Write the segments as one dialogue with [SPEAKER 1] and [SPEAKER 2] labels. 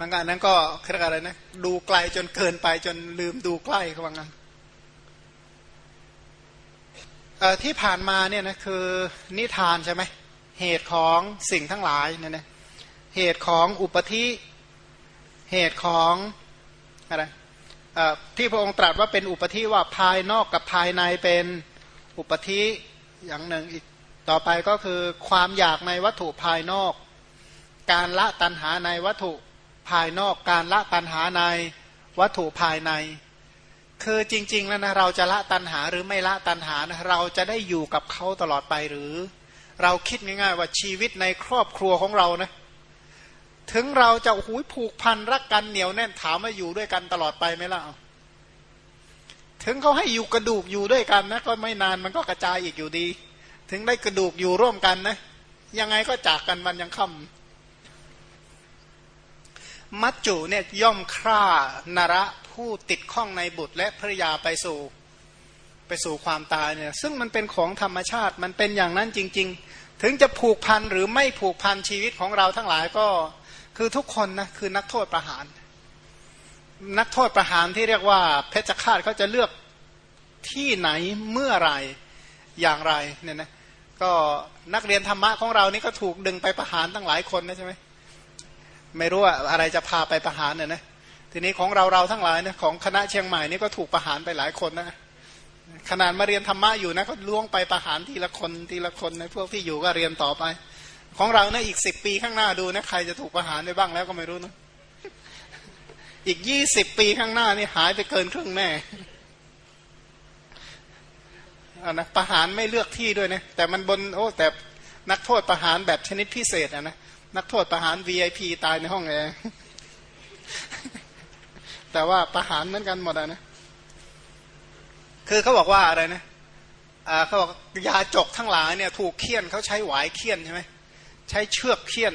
[SPEAKER 1] บางอันนั้นก็เรียกอะไรนะ ดูไกลจนเกินไปจนลืมดูใกล้เขาว่างั้นที่ผ่านมาเนี่ยนะคือนิทานใช่ไหมเหตุของสิ่งทั้งหลายเนี่ยนะเหตุของอุปธิเหตุของอะไรที่พระองค์ตรัสว่าเป็นอุปธิว่าภายนอกกับภายในเป็นอุปธิอย่างหนึ่งอีกต่อไปก็คือความอยากในวัตถุภายนอก การละตันหาในวัตถุ ภายนอกการละตันหาในวัตถุภายใน คือจริง ๆ แล้วนะเราจะละตันหาหรือไม่ละตันหานะเราจะได้อยู่กับเขาตลอดไปหรือ เราคิดง่ายๆว่าชีวิตในครอบครัวของเรานะถึงเราจะหูยผูกพันรักกันเหนียวแน่นถามว่าอยู่ด้วยกันตลอดไปไหมล่ะถึงเขาให้อยู่กระดูกอยู่ด้วยกันนะก็ไม่นานมันก็กระจายอีกอยู่ดี ถึงได้กระดูกอยู่ร่วมกันนะยังไงก็จากกันมันยังค่ำ มัจจุเนี่ยย่อมฆ่านระผู้ติดข้องในบุตรและภรยาไปสู่ไปสู่ความตายเนี่ยซึ่งมันเป็นของธรรมชาติมันเป็นอย่างนั้นจริง ๆ ถึงจะผูกพันหรือไม่ผูกพันชีวิตของเราทั้งหลายก็คือทุกคนนะคือนักโทษประหาร นักโทษประหารที่เรียกว่าเพชฌฆาตเขาจะเลือกที่ไหนเมื่อไรอย่างไรเนี่ยนะก็นักเรียนธรรมะของเรานี่ก็ถูกดึงไปประหารตั้งหลายคนนะใช่ไหม ไม่รู้ว่าอะไรจะพาไปประหารเนี่ยนะทีนี้ของเราเราทั้งหลายนะของคณะเชียงใหม่นี่ก็ถูกประหารไปหลายคนนะขนาดมาเรียนธรรมะอยู่นะก็ล่วงไปประหารทีละคนทีละคนในพวกที่อยู่ก็เรียนต่อไป ของเราเนี่ยอีกสิบปีข้างหน้าดูนะใครจะถูกประหารไปบ้างแล้วก็ไม่รู้นะอีกยี่สิบปีข้างหน้านี่หายไปเกินครึ่งแน่อานะประหารไม่เลือกที่ด้วยนะแต่มันบนโอ้แต่นักโทษประหารแบบชนิดพิเศษอะนะ นักโทษประหาร VIP ตายในห้องแอร์แต่ว่าประหารเหมือนกันหมดนะ คือเขาบอกว่าอะไรนะเขาบอกยาจกทั้งหลายเนี่ยถูกเคี่ยนเขาใช้หวายเคี่ยนใช่ไหมใช้เชือกเคี่ยน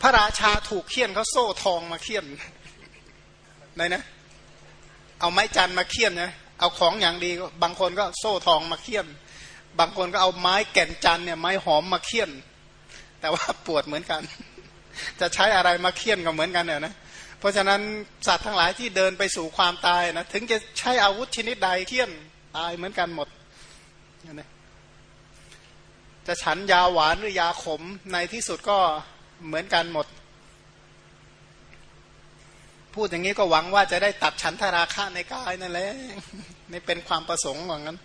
[SPEAKER 1] พระราชาถูกเคี่ยนเขาโซ่ทองมาเคี่ยนไหนนะ เอาไม้จันมาเคี่ยนนะเอาของอย่างดีบางคนก็โซ่ทองมาเคี่ยน บางคนก็เอาไม้แก่นจันเนี่ยไม้หอมมาเคี่ยน แต่ว่าปวดเหมือนกัน จะใช้อะไรมาเคี่ยนก็เหมือนกันเนี่ยนะเพราะฉะนั้นสัตว์ทั้งหลายที่เดินไปสู่ความตายนะถึงจะใช้อาวุธชนิดใดเคี่ยนตายเหมือนกันหมดนะจะฉันยาหวานหรือยาขมในที่สุดก็เหมือนกันหมด พูดอย่างนี้ก็หวังว่าจะได้ตัดฉันทราคะในกายนั่นแหละนี่เป็นความประสงค์ว่างั้น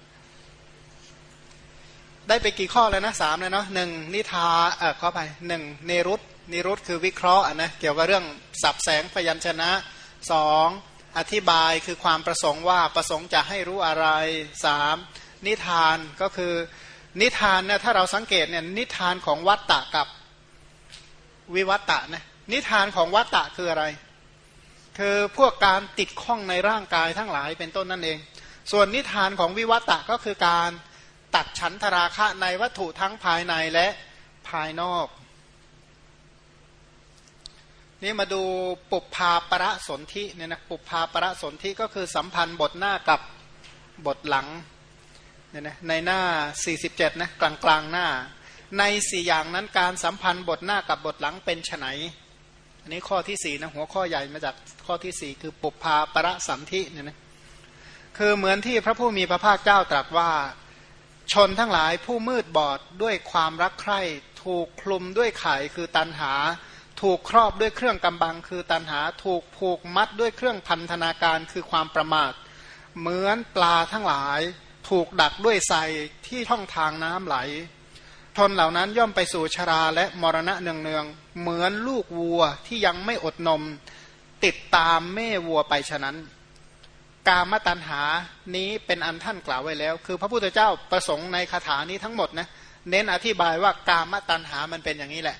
[SPEAKER 1] ได้ไปกี่ข้อแล้วนะสามเลยเนาะหนึ่งนิทาเออข้อไปหนึ่งเนรุตนิรุตคือวิเคราะห์นะเกี่ยวกับเรื่องสับแสงพยัญชนะสองอธิบายคือความประสงค์ว่าประสงค์จะให้รู้อะไรสามนิทานก็คือนิทานเนี่ยถ้าเราสังเกตเนี่ยนิทานของวัตตะกับวิวัตตะนะนิทานของวัตตะคืออะไร คือพวกการติดข้องในร่างกายทั้งหลายเป็นต้นนั่นเอง ส่วนนิทานของวิวัตตะก็คือการ ตัดฉันทราคะในวัตถุทั้งภายในและภายนอก นี่มาดูปุพาประสนธิเนี่ยนะปุพาประสนธิก็คือสัมพันธ์บทหน้ากับบทหลังเนี่ยนะในหน้า 47นะกลางกลางหน้า ในสี่อย่างนั้นการสัมพันธ์บทหน้ากับบทหลังเป็นไนอันนี้ข้อที่สี่นะหัวข้อใหญ่มาจากข้อที่สี่คือปุพาประสันธิเนี่ยนะคือเหมือนที่พระผู้มีพระภาคเจ้าตรัสว่า ชนทั้งหลายผู้มืดบอดด้วยความรักใคร่ถูกคลุมด้วยไข่คือตันหา ถูกครอบด้วยเครื่องกำบังคือตันหา ถูกผูกมัดด้วยเครื่องพันธนาการคือความประมาท เหมือนปลาทั้งหลาย ถูกดักด้วยไซที่ท่องทางน้ำไหลทนเหล่านั้นย่อมไปสู่ชราและมรณะเนืองๆเหมือนลูกวัวที่ยังไม่อดนม ติดตามแม่วัวไปฉะนั้น กามตัญหานี้เป็นอันท่านกล่าวไว้แล้ว คือพระพุทธเจ้าประสงค์ในคาถานี้ทั้งหมดนะเน้นอธิบายว่ากามตัญหามันเป็นอย่างนี้แหละ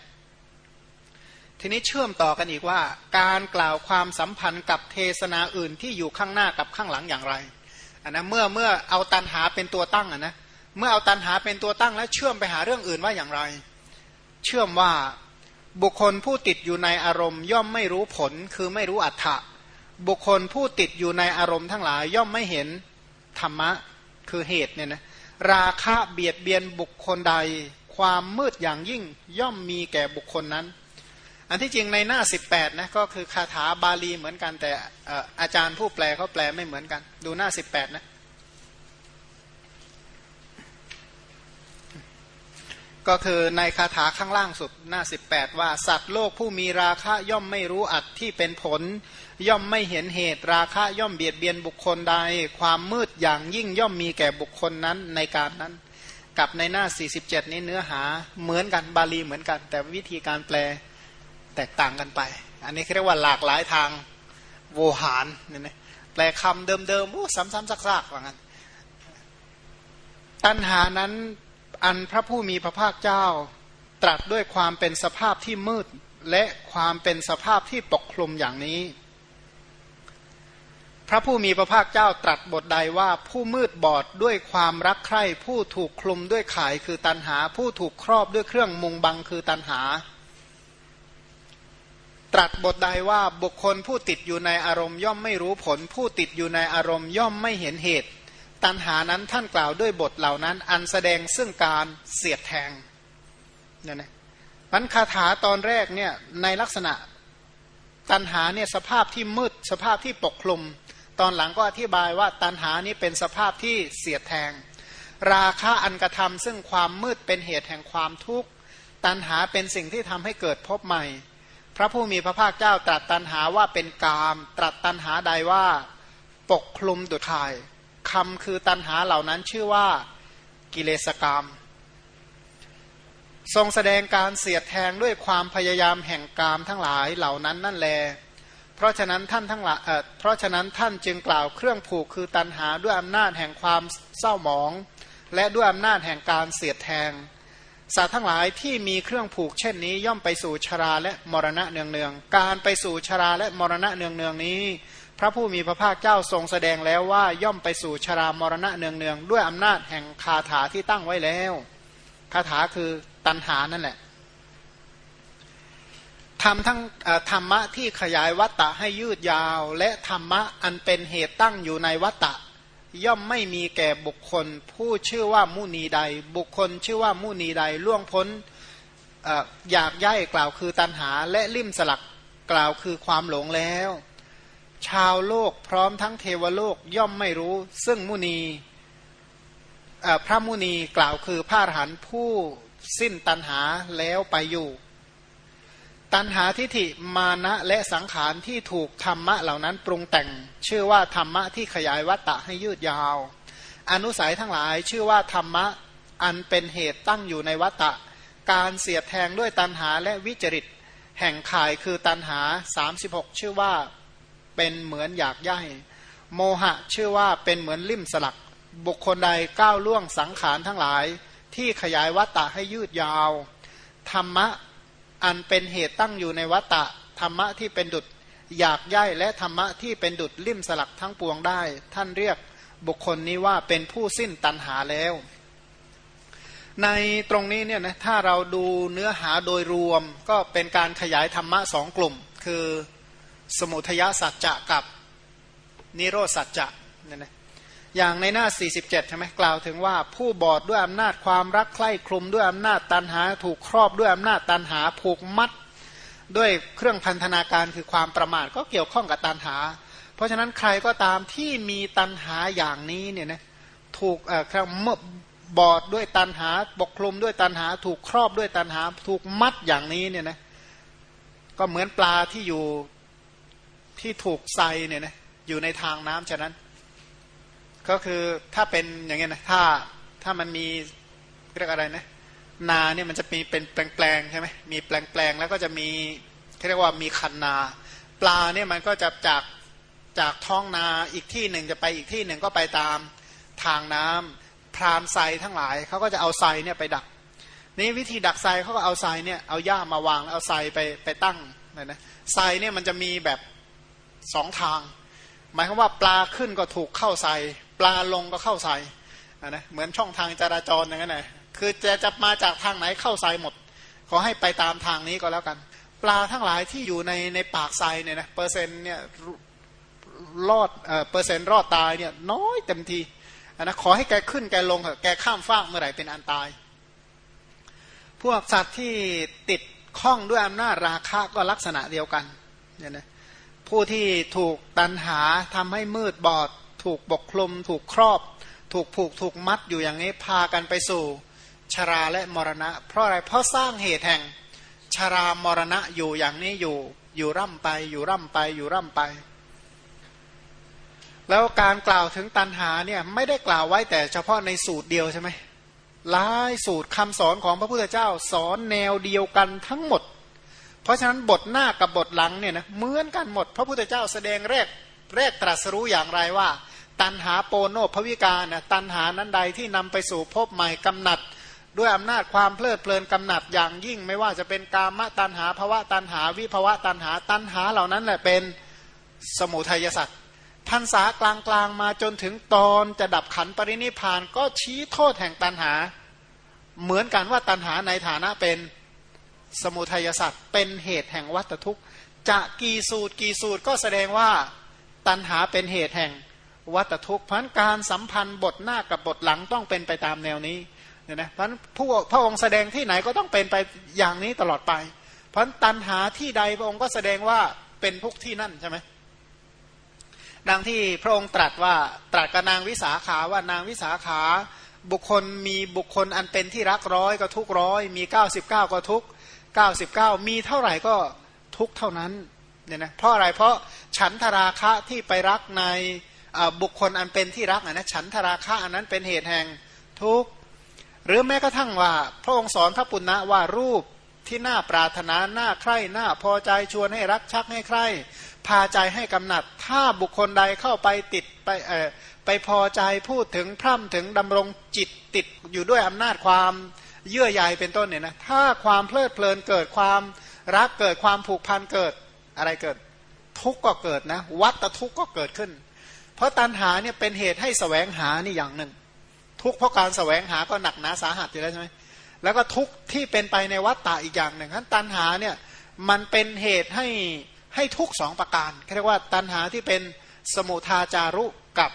[SPEAKER 1] ทีนี้เชื่อมต่อกันอีกว่า การกล่าวความสัมพันธ์กับเทศนาอื่นที่อยู่ข้างหน้ากับข้างหลังอย่างไรอันนะเมื่อเมื่อเอาตันหาเป็นตัวตั้งอะนะเมื่อเอาตันหาเป็นตัวตั้งแล้วเชื่อมไปหาเรื่องอื่นว่าอย่างไร เชื่อมว่าบุคคลผู้ติดอยู่ในอารมณ์ ย่อมไม่รู้ผลคือไม่รู้อัฏฐะ บุคคลผู้ติดอยู่ในอารมณ์ทั้งหลาย ย่อมไม่เห็นธรรมะคือเหตุเนี่ยนะราคะเบียดเบียนบุคคลใด ความมืดอย่างยิ่งย่อมมีแก่บุคคลนั้น อันที่จริงในหน้า 18นะก็คือคาถาบาลีเหมือนกันแต่อาจารย์ผู้แปลเขาแปลไม่เหมือนกัน ดูหน้า 18นะก็คือในคาถาข้างล่างสุดหน้า 18 ว่าสัตว์โลกผู้มีราคะย่อมไม่รู้อัดที่เป็นผล ย่อมไม่เห็นเหตุราคะย่อมเบียดเบียนบุคคลใด ความมืดอย่างยิ่งย่อมมีแก่บุคคลนั้นในการนั้น กับในหน้า 47 นี้เนื้อหาเหมือนกันบาลีเหมือนกัน แต่วิธีการแปลแตกต่างกันไป อันนี้เรียกว่าหลากหลายทางโวหารเนี่ยนะแปลคำเดิมๆโอ้ซ้ำๆซักๆว่างั้นตัณหานั้นอันพระผู้มีพระภาคเจ้า ตรัสด้วยความเป็นสภาพที่มืดและความเป็นสภาพที่ปกคลุมอย่างนี้ พระผู้มีพระภาคเจ้าตรัสบทใดว่าผู้มืดบอดด้วยความรักใคร่ ผู้ถูกคลุมด้วยข่ายคือตันหา ผู้ถูกครอบด้วยเครื่องมุงบังคือตันหา ตรัสบทใดว่าบุคคลผู้ติดอยู่ในอารมณ์ย่อมไม่รู้ผล ผู้ติดอยู่ในอารมณ์ย่อมไม่เห็นเหตุ ตันหานั้นท่านกล่าวด้วยบทเหล่านั้น อันแสดงซึ่งการเสียดแทงเนี่ยนะมันคาถาตอนแรกเนี่ยในลักษณะตันหาเนี่ยสภาพที่มืดสภาพที่ปกคลุม ตอนหลังก็อธิบายว่าตันหานี้เป็นสภาพที่เสียดแทง ราคะอันกระทำซึ่งความมืดเป็นเหตุแห่งความทุกข์ ตันหาเป็นสิ่งที่ทำให้เกิดพบใหม่ พระผู้มีพระภาคเจ้าตรัสตันหาว่าเป็นกาม ตรัสตันหาใดว่า ปกคลุมดุจข่ายคำคือตันหาเหล่านั้นชื่อว่ากิเลสกรรมทรงแสดงการเสียดแทงด้วยความพยายามแห่งกามทั้งหลายเหล่านั้นนั่นแล เพราะฉะนั้นท่านทั้งหลายเพราะฉะนั้นท่านจึงกล่าวเครื่องผูกคือตันหาด้วยอำนาจแห่งความเศร้าหมอง และด้วยอำนาจแห่งการเสียดแทงสัตว์ทั้งหลายที่มีเครื่องผูกเช่นนี้ย่อมไปสู่ชราและมรณะเนืองเนืองการไปสู่ชราและมรณะเนืองเนืองนี้ พระผู้มีพระภาคเจ้าทรงแสดงแล้วว่าย่อมไปสู่ชรามรณะเนืองๆด้วยอำนาจแห่งคาถาที่ตั้งไว้แล้วคาถาคือตันหานั่นแหละ ทำทั้งธรรมะที่ขยายวัตตะให้ยืดยาว และธรรมะอันเป็นเหตุตั้งอยู่ในวัตตะ ย่อมไม่มีแก่บุคคล ผู้ชื่อว่ามุนีใด บุคคลชื่อว่ามุนีใดล่วงพ้นอยากย่ายกล่าวคือตันหาและลิ่มสลักกล่าวคือความหลงแล้ว ชาวโลกพร้อมทั้งเทวโลกย่อมไม่รู้ ซึ่งมุนีพระมุนีกล่าวคือพระอรหันต์ผู้สิ้นตันหาแล้วไปอยู่ ตันหาทิฏฐิมานะและสังขารที่ถูกธรรมะเหล่านั้นปรุงแต่ง ชื่อว่าธรรมะที่ขยายวัตตะให้ยืดยาว อนุสัยทั้งหลายชื่อว่าธรรมะอันเป็นเหตุตั้งอยู่ในวัตตะ การเสียดแทงด้วยตันหาและวิจริต แห่งข่ายคือตันหา 36 ชื่อว่าเป็นเหมือนอยากย่ายโมหะชื่อว่าเป็นเหมือนลิ่มสลัก บุคคลใดก้าวล่วงสังขารทั้งหลาย ที่ขยายวัตตะให้ยืดยาว ธรรมะ อันเป็นเหตุตั้งอยู่ในวัตตะธรรมะที่เป็นดุจอยากย่ายและธรรมะที่เป็นดุจลิ่มสลักทั้งปวงได้ ท่านเรียกบุคคลนี้ว่าเป็นผู้สิ้นตัณหาแล้ว ในตรงนี้เนี่ยนะถ้าเราดูเนื้อหาโดยรวมก็เป็นการขยายธรรมะสองกลุ่ม คือสมุทยสัจจะกับนิโรสัจจะเนี่ยนะ อย่างในหน้า 47 ใช่ไหมกล่าวถึงว่าผู้บอดด้วยอำนาจความรักใคร่คลุมด้วยอำนาจตันหา ถูกครอบด้วยอำนาจตันหาผูกมัด ด้วยเครื่องพันธนาการคือความประมาทก็เกี่ยวข้องกับตันหา เพราะฉะนั้นใครก็ตามที่มีตันหาอย่างนี้เนี่ยนะถูกเอ่อเมื่อบอดด้วยตันหาปกคลุมด้วยตันหา ถูกครอบด้วยตันหา ถูกมัดอย่างนี้เนี่ยนะก็เหมือนปลาที่อยู่ที่ถูกใส่เนี่ยนะอยู่ในทางน้ำฉะนั้น ก็คือถ้าเป็นอย่างเงี้ยนะถ้าถ้ามันมีเรียกอะไรนะนาเนี่ยมันจะมีเป็นแปลงๆใช่ไหมมีแปลงๆแล้วก็จะมีเรียกว่ามีคันนา ปลาเนี่ยมันก็จะจากจากท้องนาอีกที่หนึ่งจะไปอีกที่หนึ่งก็ไปตามทางน้ำพรานไซทั้งหลายเขาก็จะเอาไซเนี่ยไปดัก นี่วิธีดักไซเขาก็เอาไซเนี่ยเอาหญ้ามาวางแล้วเอาไซไปไปตั้งนะนะไซเนี่ยมันจะมีแบบสองทาง หมายความว่าปลาขึ้นก็ถูกเข้าใส่ ปลาลงก็เข้าใส่นะเหมือนช่องทางจราจรอย่างนั้นนะคือจะจะมาจากทางไหนเข้าใส่หมด ขอให้ไปตามทางนี้ก็แล้วกัน ปลาทั้งหลายที่อยู่ในในปากใส่เนี่ยนะเปอร์เซ็นต์เนี่ยรอดเอ่อเปอร์เซ็นต์รอดตายเนี่ยน้อยเต็มทีนะขอให้แกขึ้นแกลงเถอะแกข้ามฟากเมื่อไหร่เป็นอันตาย พวกสัตว์ที่ติดคล้องด้วยอำนาจราคะก็ลักษณะเดียวกันเนี่ยนะผู้ที่ถูกตันหาทำให้มืดบอด ถูกปกคลุม ถูกครอบ ถูกผูกถูกมัดอยู่อย่างนี้พากันไปสู่ ชราและมรณะ เพราะอะไรเพราะสร้างเหตุแห่ง ชรามรณะอยู่อย่างนี้อยู่อยู่ร่ำไป อยู่ร่ำไปอยู่ร่ำไป แล้วการกล่าวถึงตันหาเนี่ยไม่ได้กล่าวไว้แต่เฉพาะในสูตรเดียวใช่ไหมหลายสูตรคำสอนของพระพุทธเจ้าสอนแนวเดียวกันทั้งหมด เพราะฉะนั้นบทหน้ากับบทหลังเนี่ยนะเหมือนกันหมด พระพุทธเจ้าแสดงแรกแรกตรัสรู้อย่างไรว่า ตันหาโปโนภวิการนะตันหานั้นใดที่นำไปสู่พบใหม่กำหนัด ด้วยอำนาจความเพลิดเพลินกำหนัดอย่างยิ่ง ไม่ว่าจะเป็นกามตันหาภวะตันหาวิภวะตันหาตันหาเหล่านั้นแหละเป็นสมุทัยสัตว์พันษากลางๆมาจนถึงตอนจะดับขันปรินิพานก็ชี้โทษแห่งตันหา เหมือนกันว่าตัณหาในฐานะเป็นสมุทัยสัตว์เป็นเหตุแห่งวัตทุกข์จะกี่สูตรกี่สูตรก็แสดงว่าตัณหาเป็นเหตุแห่ง วัตทุกข์พันการสัมพันธ์บทหน้ากับบทหลังต้องเป็นไปตามแนวนี้เนี่ยนะพันผู้พระองค์แสดงที่ไหนก็ต้องเป็นไปอย่างนี้ตลอดไปพันตัณหาที่ใดพระองค์ก็แสดงว่าเป็นทุกที่นั่นใช่ไหมดังที่พระองค์ตรัสว่าตรัสกับนางวิสาขาว่านางวิสาขา บุคคลมีบุคคลอันเป็นที่รักร้อยก็ทุกร้อยมี 99 ก็ทุก 99 มีเท่าไหร่ก็ทุกเท่านั้นเนี่ยนะเพราะอะไรเพราะฉันทราคะที่ไปรักใน บุคคลอันเป็นที่รักนะฉันทราคะอันนั้นเป็นเหตุแห่งทุกข์หรือแม้กระทั่งว่า พระองค์สอนพระปุณณะว่ารูปที่น่าปรารถนาหน้าใคร่หน้าพอใจชวนให้รักชักให้ใคร่พาใจให้กำหนัด ถ้าบุคคลใดเข้าไปติดไปเออไปพอใจพูดถึงพร่ำถึงดำรงจิตติดอยู่ด้วยอำนาจความเยื่อใยเป็นต้นเนี่ยนะถ้าความเพลิดเพลินเกิดความรักเกิดความผูกพันเกิดอะไรเกิด ทุกข์ก็เกิดนะวัตทุกข์ก็เกิดขึ้น เพราะตัณหาเนี่ยเป็นเหตุให้สแสวงหานี่อย่างหนึ่ง ทุกเพราะการสแสวงหาก็หนักหนาสาหัสอยู่แล้วใช่ไหมแล้วก็ทุกที่เป็นไปในวัตตะอีกอย่างหนึ่งนั้นตัณหาเนี่ยมันเป็นเหตุให้ให้ทุกสองประการเรียกว่าตัณหาที่เป็นสมุทาจารุกับ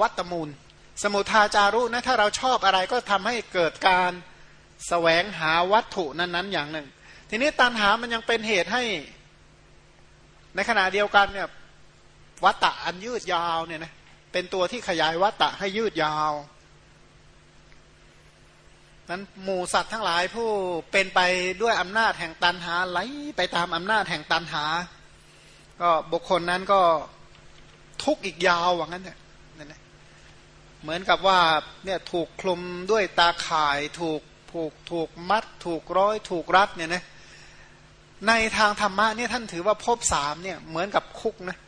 [SPEAKER 1] วัตมูล สมุทาจารุนะถ้าเราชอบอะไรก็ทำให้เกิดการสแสวงหาวัตถุนั้นๆอย่างหนึ่ง ทีนี้ตันหามันยังเป็นเหตุให้ในขณะเดียวกันเนี่ย วัตตะอันยืดยาวเนี่ยนะเป็นตัวที่ขยายวัตตะให้ยืดยาว นั้นหมู่สัตว์ทั้งหลายผู้เป็นไปด้วยอำนาจแห่งตันหาไหลไปตามอำนาจแห่งตันหา ก็บุคคลนั้นก็ทุกข์อีกยาวว่างั้นเนี่ยเหมือนกับว่าเนี่ยถูกคลุมด้วยตาข่ายถูกผูกถูกมัด ถูกร้อย ถูกรัดเนี่ยนะในทางธรรมะเนี่ยท่านถือว่าภพสามเนี่ยเหมือนกับคุกนะ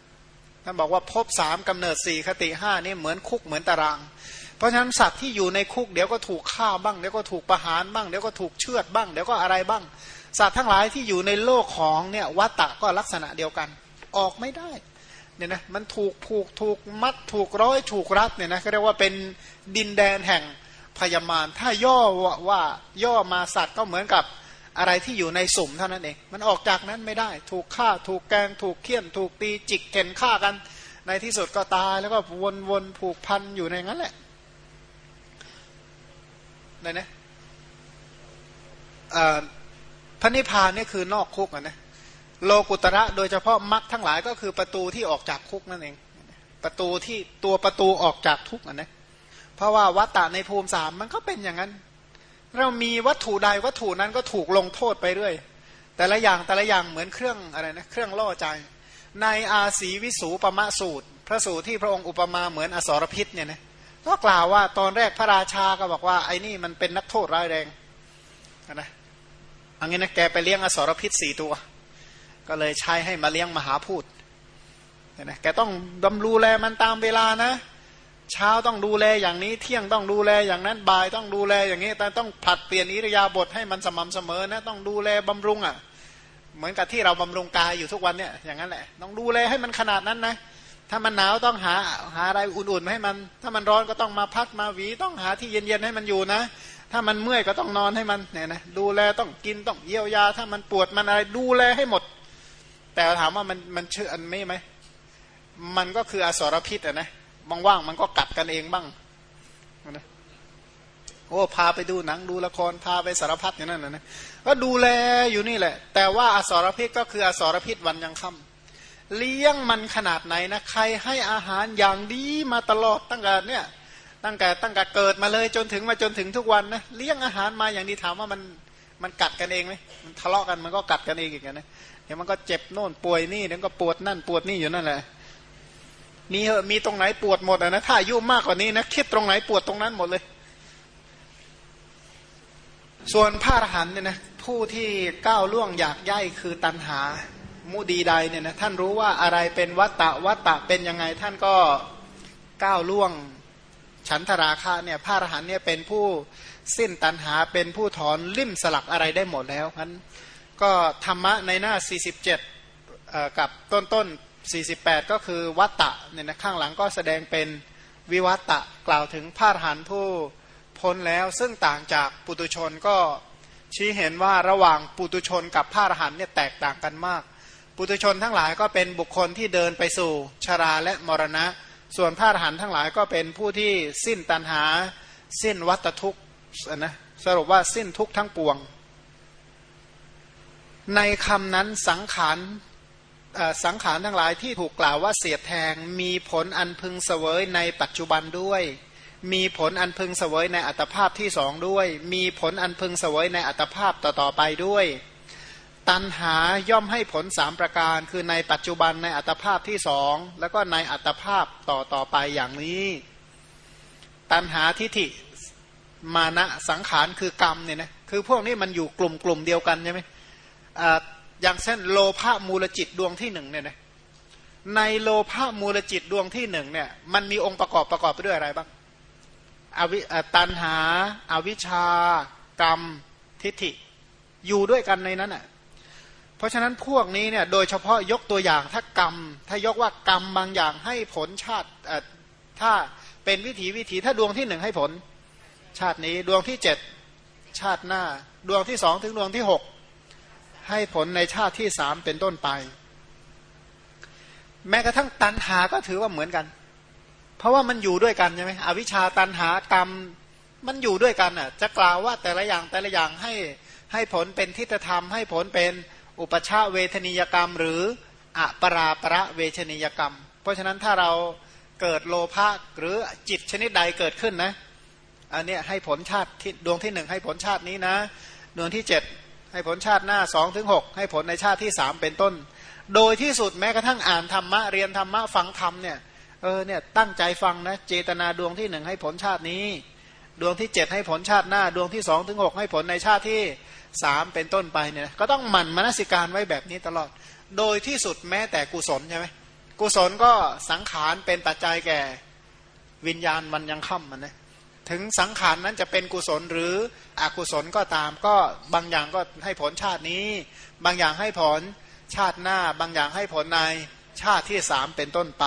[SPEAKER 1] ท่านบอกว่าภพสามกำเนิดสี่คติห้านี่เหมือนคุกเหมือนตาราง เพราะฉะนั้นสัตว์ที่อยู่ในคุกเดี๋ยวก็ถูกฆ่าบ้างเดี๋ยวก็ถูกประหารบ้างเดี๋ยวก็ถูกเชือดบ้างเดี๋ยวก็อะไรบ้าง สัตว์ทั้งหลายที่อยู่ในโลกของเนี่ยวัตตะก็ลักษณะเดียวกัน ออกไม่ได้เนี่ยนะมันถูกผูกถูกมัดถูกร้อยถูกรัดเนี่ยนะเขาเรียกว่าเป็นดินแดนแห่งพยามารถ้าย่อว่าย่อมาสัตว์ก็เหมือนกับ อะไรที่อยู่ในสุ่มเท่านั้นเองมันออกจากนั้นไม่ได้ ถูกฆ่าถูกแกงถูกเคี่ยน ถูกตีจิกเข็นฆ่ากัน ในที่สุดก็ตายแล้วก็วนวนผูกพันอยู่ในนั้นแหละนะนะพระนิพพานนี่คือนอกคุกอะนะโลกุตระโดยเฉพาะมรรคทั้งหลายก็คือประตูที่ออกจากคุกนั่นเอง ประตูที่ตัวประตูออกจากทุกข์นะเพราะว่าวัตตะในภูมิสามมันก็เป็นอย่างนั้น เรามีวัตถุใดวัตถุนั้นก็ถูกลงโทษไปเรื่อย แต่ละอย่างแต่ละอย่างเหมือนเครื่องอะไรนะเครื่องล่อใจ ในอาศีวิสูปมะสูตร พระสูตรที่พระองค์อุปมาเหมือนอสรพิษเนี่ยนะก็กล่าวว่าตอนแรกพระราชาก็บอกว่าไอ้นี่มันเป็นนักโทษร้ายแรงนะอันนี้นะแกไปเลี้ยงอสรพิษสี่ตัว ก็เลยใช้ให้มาเลี้ยงมหาพูดนะแกต้องดำรูแลมันตามเวลานะ เช้าต้องดูแลอย่างนี้ เที่ยงต้องดูแลอย่างนั้นบ่ายต้องดูแลอย่างนี้ แต่ต้องผลัดเปลี่ยนอิริยาบถให้มันสม่ำเสมอนะต้องดูแลบำรุงอะ เหมือนกับที่เราบำรุงกายอยู่ทุกวันเนี่ยอย่างนั้นแหละ ต้องดูแลให้มันขนาดนั้นนะถ้ามันหนาวต้องหาหาอะไรอุ่นๆให้มัน ถ้ามันร้อนก็ต้องมาพัดมาหวีต้องหาที่เย็นๆให้มันอยู่นะ ถ้ามันเมื่อยก็ต้องนอนให้มันเนี่ยนะดูแลต้องกินต้องเยียวยา ถ้ามันปวดมันอะไรดูแลให้หมด แต่ถามว่ามันมันเชื่ออันไม่ไหมมันก็คืออสรพิษอะนะ ว่างๆมันก็กัดกันเองบ้างนะโอ้พาไปดูหนังดูละครพาไปสารพัดอย่างนั้นนะก็ดูแลอยู่นี่แหละ แต่ว่าอสรพิษก็คืออสรพิษวันยังค่ำเลี้ยงมันขนาดไหนนะใครให้อาหารอย่างดีมาตลอดตั้งแต่เนี่ยตั้งแต่ตั้งแต่เกิดมาเลยจนถึงมาจนถึงทุกวันนะเลี้ยงอาหารมาอย่างดีถามว่ามันมันกัดกันเองไหมมันทะเลาะกันมันก็กัดกันเองอีกนะเดี๋ยวมันก็เจ็บโน่นป่วยนี่เดี๋ยวก็ปวดนั่นปวดนี่อยู่นั่นแหละ มีเหอะมีตรงไหนปวดหมดนะถ้าอายุมากกว่านี้นะคิดตรงไหนปวดตรงนั้นหมดเลย ส่วนพระอรหันเนี่ยนะผู้ที่ก้าวล่วงอยากย่ายคือตันหามุดีใดเนี่ยนะท่านรู้ว่าอะไรเป็นวัตตะวัตตะเป็นยังไงท่านก็ก้าวล่วงฉันทราคะเนี่ยพระอรหันเนี่ยเป็นผู้สิ้นตันหาเป็นผู้ถอนลิ่มสลักอะไรได้หมดแล้วพันก็ธรรมะในหน้า 47 กับต้นต้น 48 ก็คือวัตตะเนี่ยนะข้างหลังก็แสดงเป็นวิวัตตะกล่าวถึงพระหันผู้พ้นแล้ว ซึ่งต่างจากปุตุชนก็ชี้เห็นว่าระหว่างปุตุชนกับพระหันเนี่ยแตกต่างกันมาก ปุตุชนทั้งหลายก็เป็นบุคคลที่เดินไปสู่ชราและมรณะ ส่วนพระหันทั้งหลายก็เป็นผู้ที่สิ้นตันหา สิ้นวัตทุกข์นะสรุปว่าสิ้นทุกข์ทั้งปวง ในคำนั้นสังขาร สังขารทั้งหลายที่ถูกกล่าวว่าเสียดแทงมีผลอันพึงเสวยในปัจจุบันด้วย มีผลอันพึงเสวยในอัตภาพที่สองด้วย มีผลอันพึงเสวยในอัตภาพต่อๆไปด้วย ตันหาย่อมให้ผลสามประการ คือในปัจจุบันในอัตภาพที่สองแล้วก็ในอัตภาพต่อๆไปอย่างนี้ ตันหาทิฏฐิมานะสังขารคือกรรมเนี่ยนะคือพวกนี้มันอยู่กลุ่มกลุ่มเดียวกันใช่ไหม อย่างเช่นโลภะมูลจิตดวงที่หนึ่งเนี่ยนะในโลภะมูลจิตดวงที่หนึ่งเนี่ยมันมีองค์ประกอบประกอบไปด้วยอะไรบ้างอวิตันหาอาวิชากรรมทิฏฐิอยู่ด้วยกันในนั้นอะเพราะฉะนั้นพวกนี้เนี่ยโดยเฉพาะยกตัวอย่างถ้ากรรม ถ้ายกว่ากรรมบางอย่างให้ผลชาติถ้าเป็นวิถีวิถีถ้าดวงที่หนึ่งให้ผล ชาตินี้ดวงที่เจ็ดชาติหน้า ดวงที่สองถึงดวงที่หก ให้ผลในชาติที่สามเป็นต้นไป แม้กระทั่งตันหาก็ถือว่าเหมือนกัน เพราะว่ามันอยู่ด้วยกันใช่ไหมอวิชชาตันหากรรมมันอยู่ด้วยกันอะ จะกล่าวว่าแต่ละอย่างแต่ละอย่างให้ให้ผลเป็นทิฏฐธรรม ให้ผลเป็นอุปชาเวทนิยกรรม หรืออัปราประเวชนิยกรรม เพราะฉะนั้นถ้าเราเกิดโลภะหรือจิตชนิดใดเกิดขึ้นนะ อันนี้ให้ผลชาติดวงที่หนึ่งให้ผลชาตินี้นะ ดวงที่เจ็ด ให้ผลชาติหน้าสองถึงหกให้ผลในชาติที่สามเป็นต้น โดยที่สุดแม้กระทั่งอ่านธรรมะเรียนธรรมะฟังธรรมเนี่ยเออเนี่ยตั้งใจฟังนะเจตนาดวงที่หนึ่งให้ผลชาตินี้ ดวงที่เจ็ดให้ผลชาติหน้า ดวงที่สองถึงหกให้ผลในชาติที่สามเป็นต้นไปเนี่ยก็ต้องหมั่นมนสิการไว้แบบนี้ตลอด โดยที่สุดแม้แต่กุศลใช่ไหมกุศลก็สังขารเป็นปัจจัยแก่วิญญาณมันยังค่ำมันนะ ถึงสังขารนั้นจะเป็นกุศลหรืออกุศลก็ตาม ก็บางอย่างก็ให้ผลชาตินี้ บางอย่างให้ผลชาติหน้า บางอย่างให้ผลในชาติที่สามเป็นต้นไป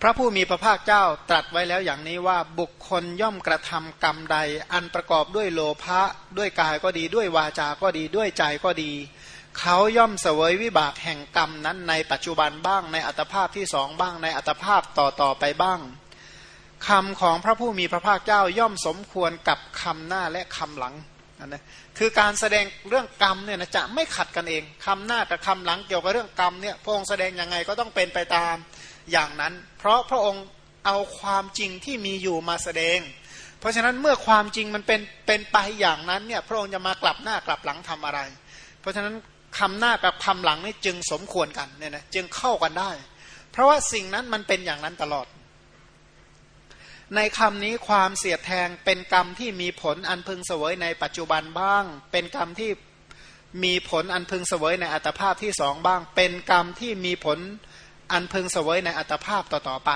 [SPEAKER 1] พระผู้มีพระภาคเจ้าตรัสไว้แล้วอย่างนี้ว่าบุคคลย่อมกระทำกรรมใด อันประกอบด้วยโลภะด้วยกายก็ดีด้วยวาจาก็ดีด้วยใจก็ดี เขาย่อมเสวยวิบากแห่งกรรมนั้นในปัจจุบันบ้างในอัตภาพที่สองบ้างในอัตภาพต่อต่อไปบ้าง คำของพระผู้มีพระภาคเจ้าย่อมสมควรกับคำหน้าและคำหลังนะคือการแสดงเรื่องกรรมเนี่ยนะจะไม่ขัดกันเองคำหน้ากับคำหลังเกี่ยวกับเรื่องกรรมเนี่ยพระองค์แสดงยังไงก็ต้องเป็นไปตามอย่างนั้น เพราะพระองค์เอาความจริงที่มีอยู่มาแสดง เพราะฉะนั้นเมื่อความจริงมันเป็นเป็นไปอย่างนั้นเนี่ยพระองค์จะมากลับหน้ากลับหลังทำอะไร เพราะฉะนั้นคำหน้ากับคำหลังนี่จึงสมควรกันเนี่ยนะจึงเข้ากันได้ เพราะว่าสิ่งนั้นมันเป็นอย่างนั้นตลอด ในคำนี้ความเสียดแทงเป็นกรรมที่มีผลอันพึงเสวยในปัจจุบันบ้าง เป็นกรรมที่มีผลอันพึงเสวยในอัตภาพที่สองบ้าง เป็นกรรมที่มีผลอันพึงเสวยในอัตภาพต่อๆไป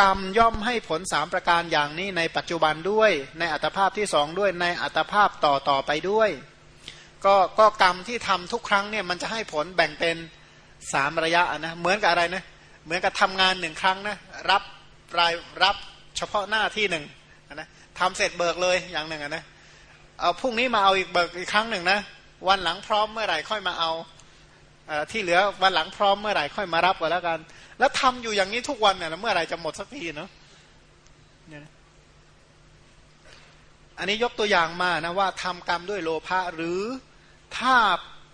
[SPEAKER 1] กรรมย่อมให้ผลสามประการอย่างนี้ในปัจจุบันด้วย ในอัตภาพที่สองด้วยในอัตภาพต่อๆไปด้วย ก็ก็กรรมที่ทำทุกครั้งเนี่ยมันจะให้ผลแบ่งเป็นสามระยะนะเหมือนกับอะไรนะเหมือนกับทำงานหนึ่งครั้งนะรับรายรับ เฉพาะหน้าที่หนึ่งนะทำเสร็จเบิกเลยอย่างหนึ่งนะเอาพรุ่งนี้มาเอาอีกเบิกอีกครั้งหนึ่งนะวันหลังพร้อมเมื่อไหร่ค่อยมาเอาที่เหลือวันหลังพร้อมเมื่อไหร่ค่อยมารับกันแล้วกัน แล้วทำอยู่อย่างนี้ทุกวันเนี่ยเมื่อไหร่จะหมดสักทีเนาะอันนี้ยกตัวอย่างมานะว่าทำกรรมด้วยโลภะหรือถ้า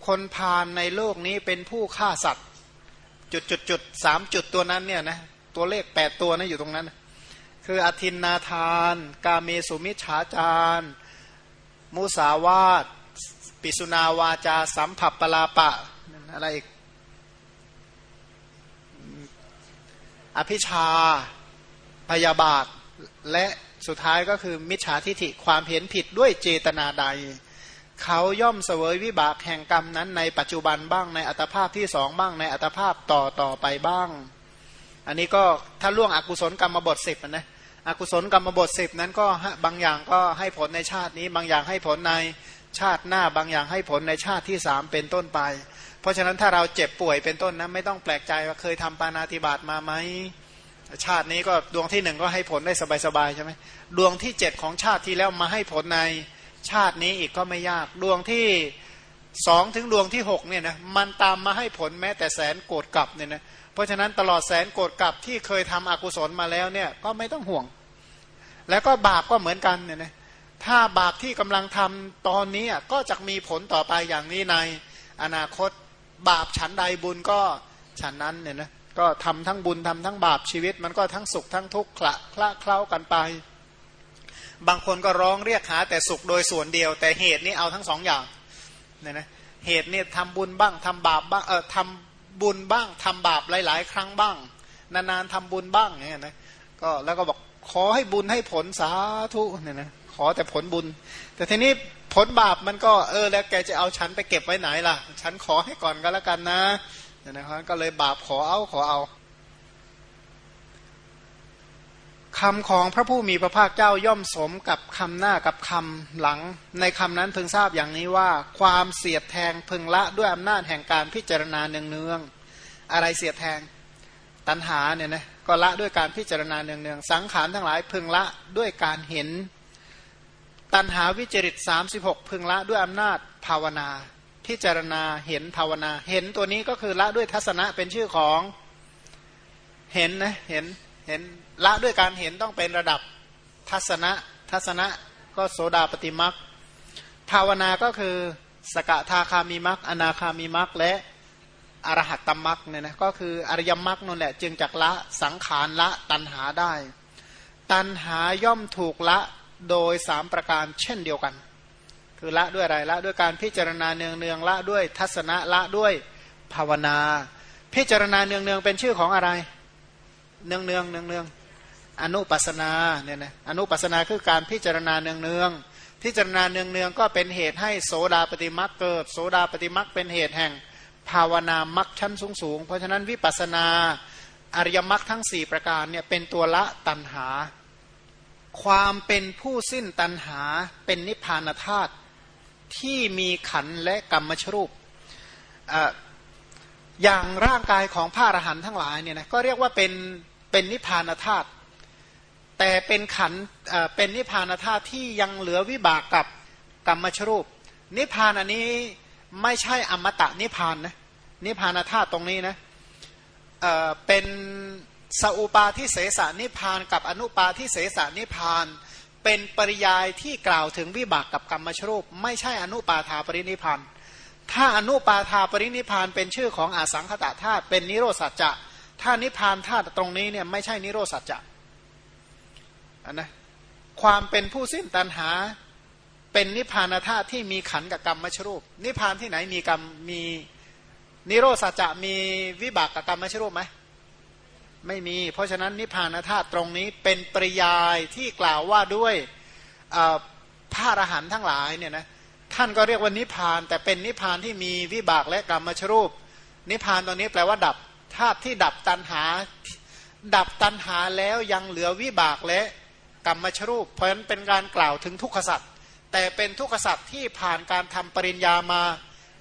[SPEAKER 1] คนพาลในโลกนี้เป็นผู้ฆ่าสัตว์ จุดจุดจุดสามจุดตัวนั้นเนี่ยนะตัวเลขแปดตัวนะอยู่ตรงนั้น คืออธินนาทาน กาเมสุมิชฌาจารมุสาวาตปิสุนาวาจา สัมผัสปลาปะ อะไรอีก อภิชา พยาบาท และสุดท้ายก็คือมิจฉาทิฐิความเห็นผิดด้วยเจตนาใด เขาย่อมเสวยวิบากแห่งกรรมนั้นในปัจจุบันบ้างในอัตภาพที่สองบ้างในอัตภาพต่อต่อไปบ้าง อันนี้ก็ถ้าล่วงอกุศลกรรมบทสิบนะ อกุศลกรรมบทสิบนั้นก็บางอย่างก็ให้ผลในชาตินี้ บางอย่างให้ผลในชาติหน้าบางอย่างให้ผลในชาติที่สามเป็นต้นไป เพราะฉะนั้นถ้าเราเจ็บป่วยเป็นต้นนะไม่ต้องแปลกใจว่าเคยทำปานาติบาตมาไหมชาตินี้ก็ดวงที่หนึ่งก็ให้ผลได้สบายๆใช่ไหมดวงที่เจ็ดของชาติที่แล้วมาให้ผลในชาตินี้อีกก็ไม่ยาก ดวงที่สองถึงดวงที่หกเนี่ยนะมันตามมาให้ผลแม้แต่แสนโกรธกลับเนี่ยนะเราะฉะนั้นตลอดแสนโกรธกับที่เคยทำอกุศลมาแล้วเนี่ยก็ไม่ต้องห่วง แล้วก็บาปก็เหมือนกันเนี่ยนะถ้าบาปที่กำลังทำตอนนี้ก็จะมีผลต่อไปอย่างนี้ในอนาคตบาปฉันใดบุญก็ฉันนั้นเนี่ยนะก็ทำทั้งบุญทำทั้งบาปชีวิต มันก็ทั้งสุขทั้งทุกข์คละคละเคล้ากันไป บางคนก็ร้องเรียกหาแต่สุขโดยส่วนเดียว แต่เหตุนี้เอาทั้งสองอย่างเนี่ยนะเหตุเนี่ยทำบุญบ้างทำบาปบ้างเออทำ บุญบ้างทำบาปหลาย ๆ ครั้งบ้าง นานๆทำบุญบ้างเนี่ยนะก็แล้วก็บอกขอให้บุญให้ผลสาธุเนี่ยนะขอแต่ผลบุญ แต่ทีนี้ผลบาปมันก็เออแล้วแกจะเอาฉันไปเก็บไว้ไหนล่ะ ฉันขอให้ก่อนก็แล้วกันนะเนะครับก็เลยบาปขอเอาขอเอา คำของพระผู้มีพระภาคเจ้าย่อมสมกับคำหน้ากับคำหลัง ในคำนั้นพึงทราบอย่างนี้ว่า ความเสียดแทงพึงละด้วยอำนาจแห่งการพิจารณาเนืองๆอะไรเสียดแทงตัณหาเนี่ยนะก็ละด้วยการพิจารณาเนืองๆสังขารทั้งหลายพึงละด้วยการเห็น ตัณหาวิจริต36 พึงละด้วยอำนาจภาวนา พิจารณาเห็นภาวนา เห็นตัวนี้ก็คือละด้วยทัศนะเป็นชื่อของ เห็นนะเห็นเห็น ละด้วยการเห็นต้องเป็นระดับทัศนะทัศนะก็โสดาปฏิมักภาวนาก็คือสกทาคามีมักอนาคามีมักและอรหัตตมักเนี่ยนะก็คืออริยมักนั่นแหละจึงจักละสังขารละตันหาได้ ตันหาย่อมถูกละโดยสามประการเช่นเดียวกัน คือละด้วยอะไรละด้วยการพิจารณาเนืองเนืองละด้วยทัศนะละด้วยภาวนา พิจารณาเนืองเนืองเป็นชื่อของอะไร เนืองเนืองเนืองเนือง อนุปัสนาเนี่ยนะอนุปัสนาคือการพิจารณาเนืองเนืองพิจารณาเนืองเนืองก็เป็นเหตุให้โสดาปฏิมักเกิด โสดาปฏิมักเป็นเหตุแห่งภาวนามักชั้นสูงสูงเพราะฉะนั้นวิปัสนาอริยมรรคทั้ง 4 ประการเนี่ยเป็นตัวละตันหา ความเป็นผู้สิ้นตันหาเป็นนิพพานธาตุที่มีขันและกรรมชรูปอย่างร่างกายของพระอรหันต์ทั้งหลายเนี่ยนะก็เรียกว่าเป็นเป็นนิพพานธาตุ แต่เป็นขันเป็นนิพพานธาตุที่ยังเหลือวิบากกับกรรมชรูป นิพพานอันนี้ไม่ใช่อมตะนิพพานนะนิพพานธาตุตรงนี้นะเเป็นสุปาทิเสสนิพพานกับอนุปาทิเสสนิพพาน เป็นปริยายที่กล่าวถึงวิบากกับกรรมชรูป ไม่ใช่อนุปาทาปรินิพานถ้าอนุปาทาปรินิพานเป็นชื่อของอสังขตาธาตุเป็นนิโรสัจจะถ้านิพานธาตุตรงนี้เนี่ยไม่ใช่นิโรสัจจะ นนะความเป็นผู้สิ้นตัณหา เป็นนิพพานธาตุที่มีขันกับกรรมมชรูป นิพพานที่ไหนมีกรรมมีนิโรสัจจะมีวิบากกับกรรมมชรูปไหมไม่มี เพราะฉะนั้นนิพพานธาตุตรงนี้เป็นปริยายที่กล่าวว่าด้วยพระอรหันต์ทั้งหลายเนี่ยนะท่านก็เรียกว่านิพพาน แต่เป็นนิพพานที่มีวิบากและกรรมชรูป นิพพานตรงนี้แปลว่าดับธาตุที่ดับตันหา ดับตันหาแล้วยังเหลือวิบากและ กรรมชรูป เพราะฉะนั้นเป็นการกล่าวถึงทุกขสัตว์แต่เป็นทุกขสัตว์ที่ผ่านการทำปริญญามา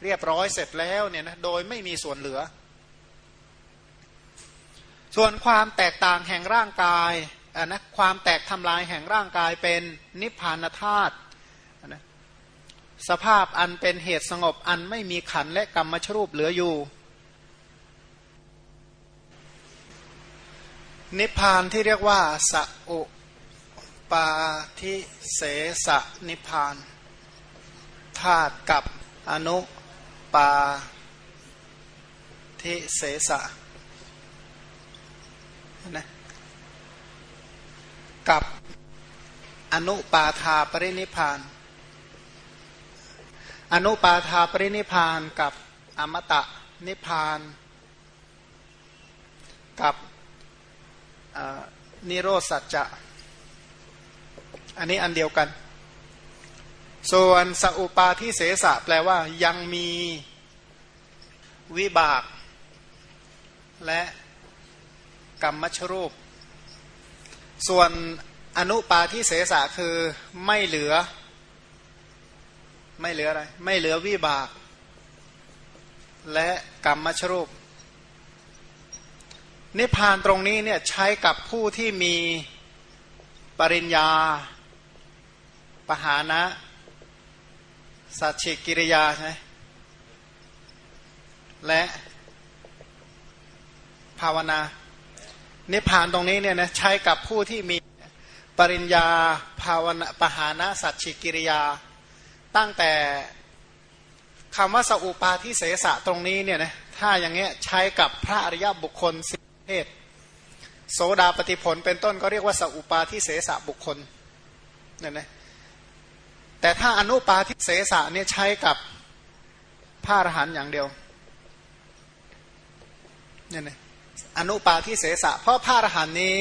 [SPEAKER 1] เรียบร้อยเสร็จแล้วเนี่ยนะโดยไม่มีส่วนเหลือ ส่วนความแตกต่างแห่งร่างกายนะความแตกทำลายแห่งร่างกายเป็นนิพพานธาตุนะสภาพอันเป็นเหตุสงบอันไม่มีขันและกรรมชรูปเหลืออยู่ นิพพานที่เรียกว่าสัอุ ปาทิเสสนิพานธาตุกับอนุปาทิเสสะนะกับอนุปาทาปรินิพาน อนุปาทาปรินิพานกับอมตะนิพาน กับนิโรสัจจะ อันนี้อันเดียวกัน ส่วนสัอุปาทิเสสะแปลว่ายังมีวิบาก และกรรมชรูป ส่วนอนุปาทิเสสะคือไม่เหลือ ไม่เหลืออะไร ไม่เหลือวิบาก และกรรมชรูป นิพพานตรงนี้เนี่ยใช้กับผู้ที่มีปริญญา ปหานะสัจฉิกิริยาใช่ไหมและภาวนา นิพพานตรงนี้เนี่ยนะใช้กับผู้ที่มีปริญญาภาวนาปหานะสัจฉิกิริยา ตั้งแต่คำว่าสอุปาทิเสสะตรงนี้เนี่ยนะถ้าอย่างเงี้ยใช้กับพระอริยบุคคลสิเพศโสดาปฏิผลเป็นต้นก็เรียกว่าสอุปาทิเสสะบุคคลเนี่ยนะ แต่ถ้าอนุปาทิเสสะเนี่ยใช้กับพระอรหันต์อย่างเดียวเนี่ยนะอนุปาทิเสสะเพราะพระอรหันต์นี้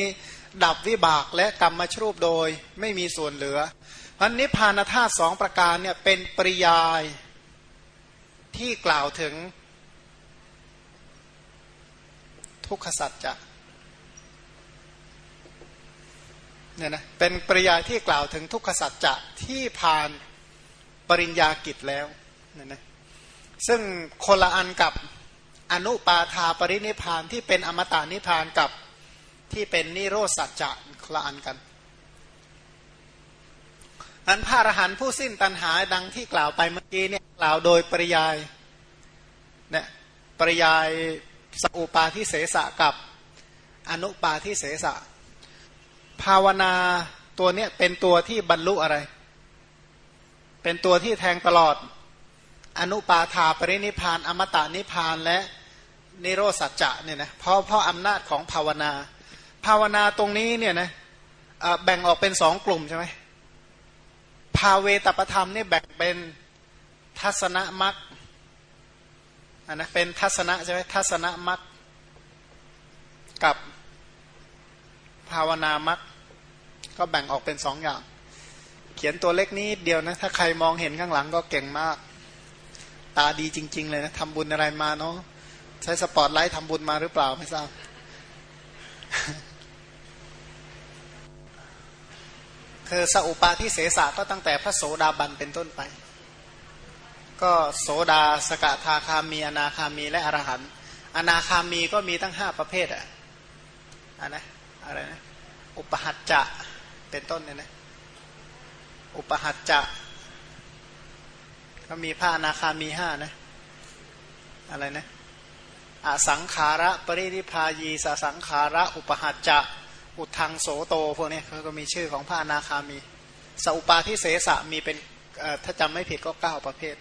[SPEAKER 1] ดับวิบากและกรรมชรูปโดยไม่มีส่วนเหลือพันนิพพานธาตุสองประการเนี่ยเป็นปริยายที่กล่าวถึงทุกขสัจจะ เนี่ยนะเป็นปริยายที่กล่าวถึงทุกขสัจจะที่ผ่านปริญญากิจแล้วเนี่ยนะซึ่งคนละอันกับอนุปาทาปรินิพานที่เป็นอมตะนิพานกับที่เป็นนิโรสัจจะคนละอันกันนั้นพระอรหันต์ผู้สิ้นตัณหาดังที่กล่าวไปเมื่อกี้เนี่ยกล่าวโดยปริยายเนี่ยปริยายสัพปาทิเสสะกับอนุปาทิเสสะ ภาวนาตัวเนี้ยเป็นตัวที่บรรลุอะไร เป็นตัวที่แทงตลอด อนุปาทาปรินิพาน อมตะนิพานและนิโรสัจจะเนี่ยนะเพราะเพราะอำนาจของภาวนา ภาวนาตรงนี้เนี่ยนะแบ่งออกเป็นสองกลุ่มใช่ไหมภาเวตประธรรมนี่แบ่งเป็นทัศนมักอันนะเป็นทัศนะใช่ไหมทัศนมักกับาวนามักก็แบ่งออกเป็นสองอย่าง เขียนตัวเล็กนี้เดียวนะ ถ้าใครมองเห็นข้างหลังก็เก่งมาก ตาดีจริง ๆ เลยนะทำบุญอะไรมาเนาะใช้สปอตไลท์ทำบุญมาหรือเปล่าไม่ทราบคือสอุปาทิเสสะก็ตั้งแต่พระโสดาบันเป็นต้นไป ก็โสดาสกทาคามีอนาคามีและอรหันต์อนาคามีก็มีตั้งห้าประเภทอะอันนะอะไรนะ อุปหัตจะเป็นต้นเนี่ยนะอุปหัตจะก็มีผ้านาคามีห้านะอะไรนะอสังขาระปรินิพายีสสังขาระ อุปหัตจะอุทังโสโตพวกนี้เขาก็มีชื่อของผ้านาคามี สอุปาทิเสสะมีเป็นถ้าจำไม่ผิดก็เก้าประเภท